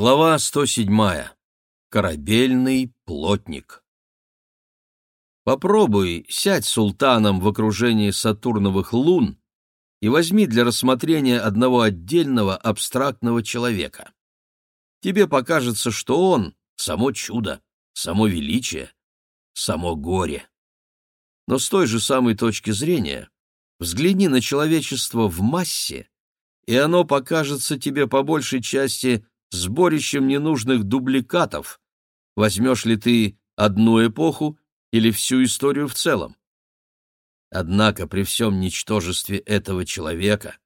Глава 107. Корабельный плотник. Попробуй сядь султаном в окружении сатурновых лун и возьми для рассмотрения одного отдельного абстрактного человека. Тебе покажется, что он — само чудо, само величие, само горе. Но с той же самой точки зрения взгляни на человечество в массе, и оно покажется тебе по большей части сборищем ненужных дубликатов, возьмешь ли ты одну эпоху или всю историю в целом. Однако при всем ничтожестве этого человека,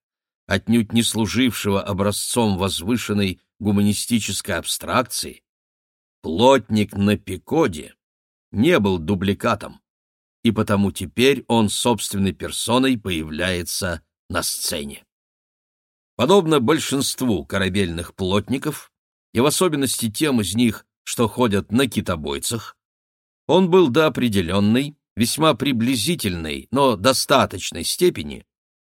отнюдь не служившего образцом возвышенной гуманистической абстракции, плотник на Пикоде не был дубликатом, и потому теперь он собственной персоной появляется на сцене. Подобно большинству корабельных плотников, и в особенности тем из них, что ходят на китобойцах, он был до определенной, весьма приблизительной, но достаточной степени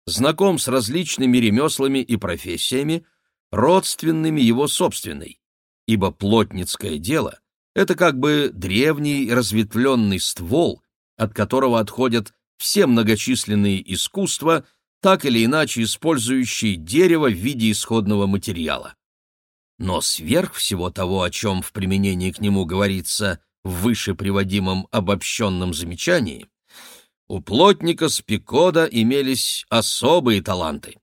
знаком с различными ремеслами и профессиями, родственными его собственной, ибо плотницкое дело — это как бы древний разветвленный ствол, от которого отходят все многочисленные искусства — так или иначе использующие дерево в виде исходного материала. Но сверх всего того, о чем в применении к нему говорится в выше приводимом обобщенном замечании, у плотника Спикода имелись особые таланты.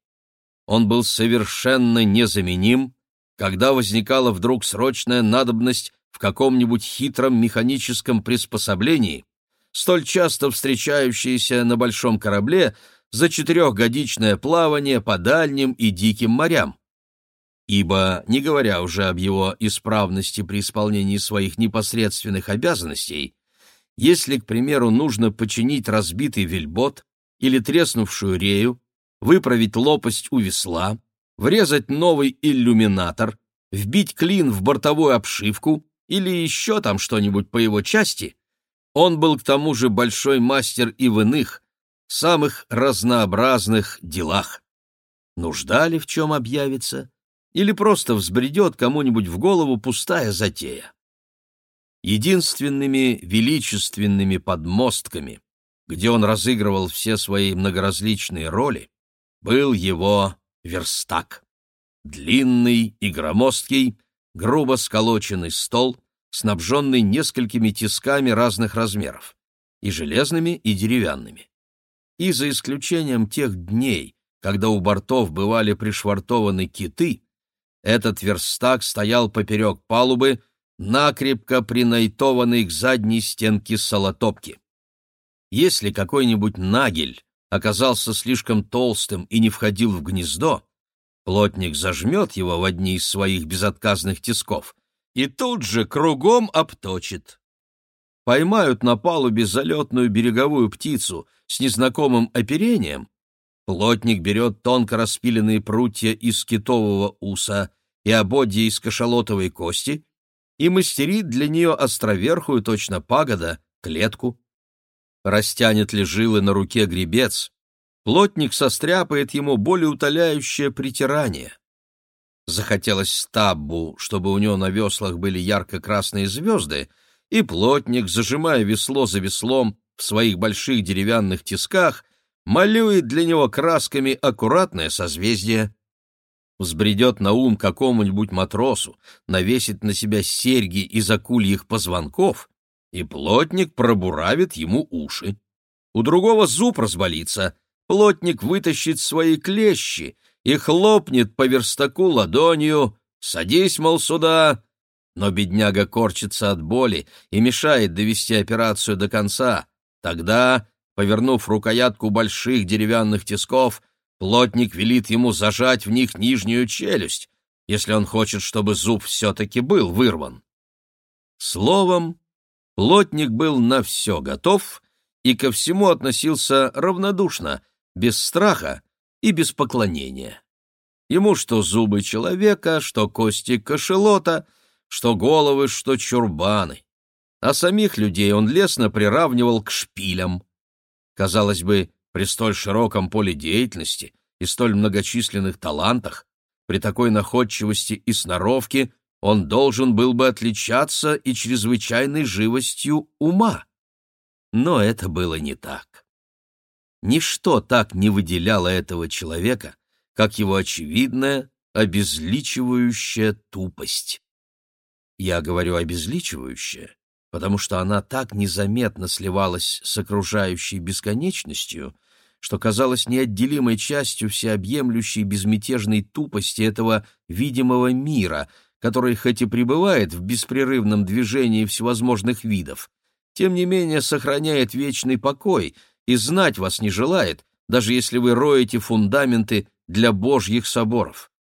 Он был совершенно незаменим, когда возникала вдруг срочная надобность в каком-нибудь хитром механическом приспособлении, столь часто встречающееся на большом корабле, за четырехгодичное плавание по дальним и диким морям. Ибо, не говоря уже об его исправности при исполнении своих непосредственных обязанностей, если, к примеру, нужно починить разбитый вельбот или треснувшую рею, выправить лопасть у весла, врезать новый иллюминатор, вбить клин в бортовую обшивку или еще там что-нибудь по его части, он был к тому же большой мастер и в иных, самых разнообразных делах. Нужда ли в чем объявится, или просто взбредет кому-нибудь в голову пустая затея. Единственными величественными подмостками, где он разыгрывал все свои многоразличные роли, был его верстак. Длинный и громоздкий, грубо сколоченный стол, снабженный несколькими тисками разных размеров, и железными, и деревянными и за исключением тех дней, когда у бортов бывали пришвартованы киты, этот верстак стоял поперек палубы, накрепко принайтованный к задней стенке солотопки. Если какой-нибудь нагель оказался слишком толстым и не входил в гнездо, плотник зажмет его в одни из своих безотказных тисков и тут же кругом обточит. Поймают на палубе залетную береговую птицу — с незнакомым оперением, плотник берет тонко распиленные прутья из китового уса и ободья из кашалотовой кости и мастерит для нее островерхую, точно пагода, клетку. Растянет ли жилы на руке гребец, плотник состряпает ему более утоляющее притирание. Захотелось стаббу, чтобы у него на веслах были ярко-красные звезды, и плотник, зажимая весло за веслом, в своих больших деревянных тисках малюет для него красками аккуратное созвездие. Взбредет на ум какому-нибудь матросу, навесит на себя серьги из акульих позвонков, и плотник пробуравит ему уши. У другого зуб разболится, плотник вытащит свои клещи и хлопнет по верстаку ладонью «Садись, мол, сюда!» Но бедняга корчится от боли и мешает довести операцию до конца. Тогда, повернув рукоятку больших деревянных тисков, плотник велит ему зажать в них нижнюю челюсть, если он хочет, чтобы зуб все-таки был вырван. Словом, плотник был на все готов и ко всему относился равнодушно, без страха и без поклонения. Ему что зубы человека, что кости кошелота, что головы, что чурбаны а самих людей он лестно приравнивал к шпилям. Казалось бы, при столь широком поле деятельности и столь многочисленных талантах, при такой находчивости и сноровке он должен был бы отличаться и чрезвычайной живостью ума. Но это было не так. Ничто так не выделяло этого человека, как его очевидная, обезличивающая тупость. Я говорю обезличивающая, потому что она так незаметно сливалась с окружающей бесконечностью, что казалась неотделимой частью всеобъемлющей безмятежной тупости этого видимого мира, который хоть и пребывает в беспрерывном движении всевозможных видов, тем не менее сохраняет вечный покой и знать вас не желает, даже если вы роете фундаменты для божьих соборов.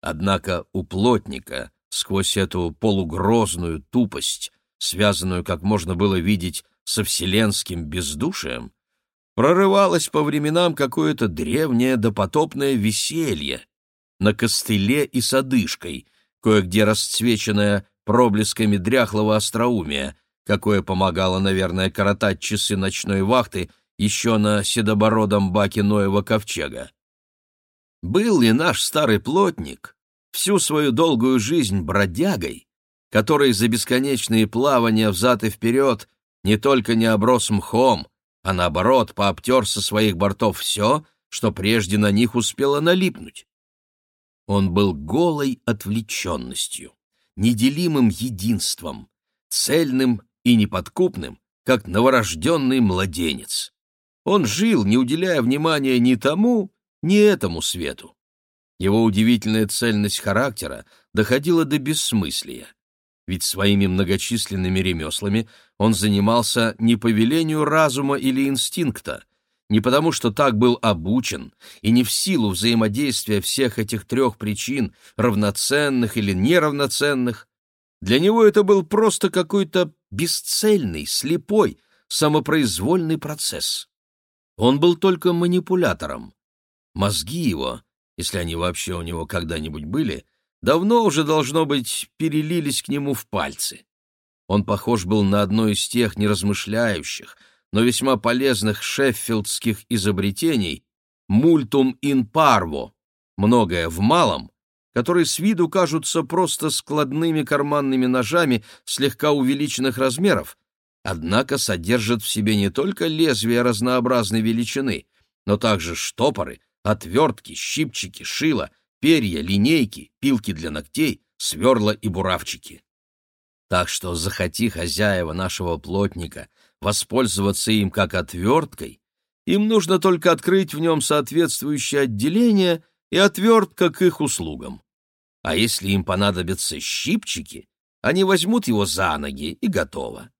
Однако у плотника, сквозь эту полугрозную тупость, связанную, как можно было видеть, со вселенским бездушием, прорывалось по временам какое-то древнее допотопное веселье на костыле и с одышкой, кое-где расцвеченное проблесками дряхлого остроумия, какое помогало, наверное, коротать часы ночной вахты еще на седобородом баке Ноева ковчега. Был ли наш старый плотник всю свою долгую жизнь бродягой, который за бесконечные плавания взад и вперед не только не оброс мхом, а наоборот пообтер со своих бортов все, что прежде на них успело налипнуть? Он был голой отвлеченностью, неделимым единством, цельным и неподкупным, как новорожденный младенец. Он жил, не уделяя внимания ни тому, ни этому свету. Его удивительная цельность характера доходила до бессмыслия. Ведь своими многочисленными ремеслами он занимался не по велению разума или инстинкта, не потому что так был обучен, и не в силу взаимодействия всех этих трех причин, равноценных или неравноценных. Для него это был просто какой-то бесцельный, слепой, самопроизвольный процесс. Он был только манипулятором. Мозги его, если они вообще у него когда-нибудь были, давно уже, должно быть, перелились к нему в пальцы. Он похож был на одно из тех неразмышляющих, но весьма полезных шеффилдских изобретений «мультум ин парво» — многое в малом, которые с виду кажутся просто складными карманными ножами слегка увеличенных размеров, однако содержат в себе не только лезвия разнообразной величины, но также штопоры, отвертки, щипчики, шило, перья, линейки, пилки для ногтей, сверла и буравчики. Так что захоти хозяева нашего плотника воспользоваться им как отверткой, им нужно только открыть в нем соответствующее отделение и отвертка к их услугам. А если им понадобятся щипчики, они возьмут его за ноги и готово.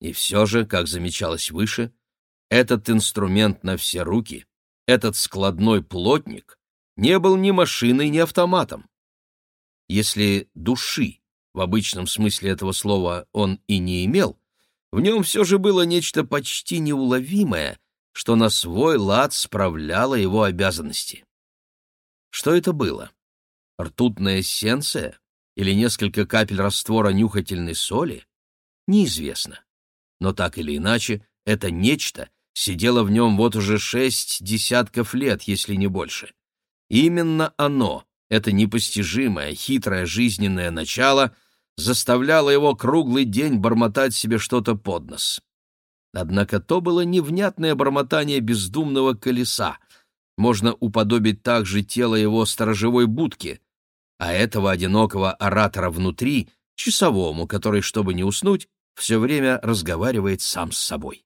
И все же, как замечалось выше, этот инструмент на все руки, этот складной плотник, не был ни машиной, ни автоматом. Если души, в обычном смысле этого слова, он и не имел, в нем все же было нечто почти неуловимое, что на свой лад справляло его обязанности. Что это было? Ртутная эссенция или несколько капель раствора нюхательной соли? Неизвестно. Но так или иначе, это нечто сидело в нем вот уже шесть десятков лет, если не больше. Именно оно, это непостижимое, хитрое жизненное начало, заставляло его круглый день бормотать себе что-то под нос. Однако то было невнятное бормотание бездумного колеса. Можно уподобить также тело его сторожевой будки, а этого одинокого оратора внутри — часовому, который, чтобы не уснуть, все время разговаривает сам с собой.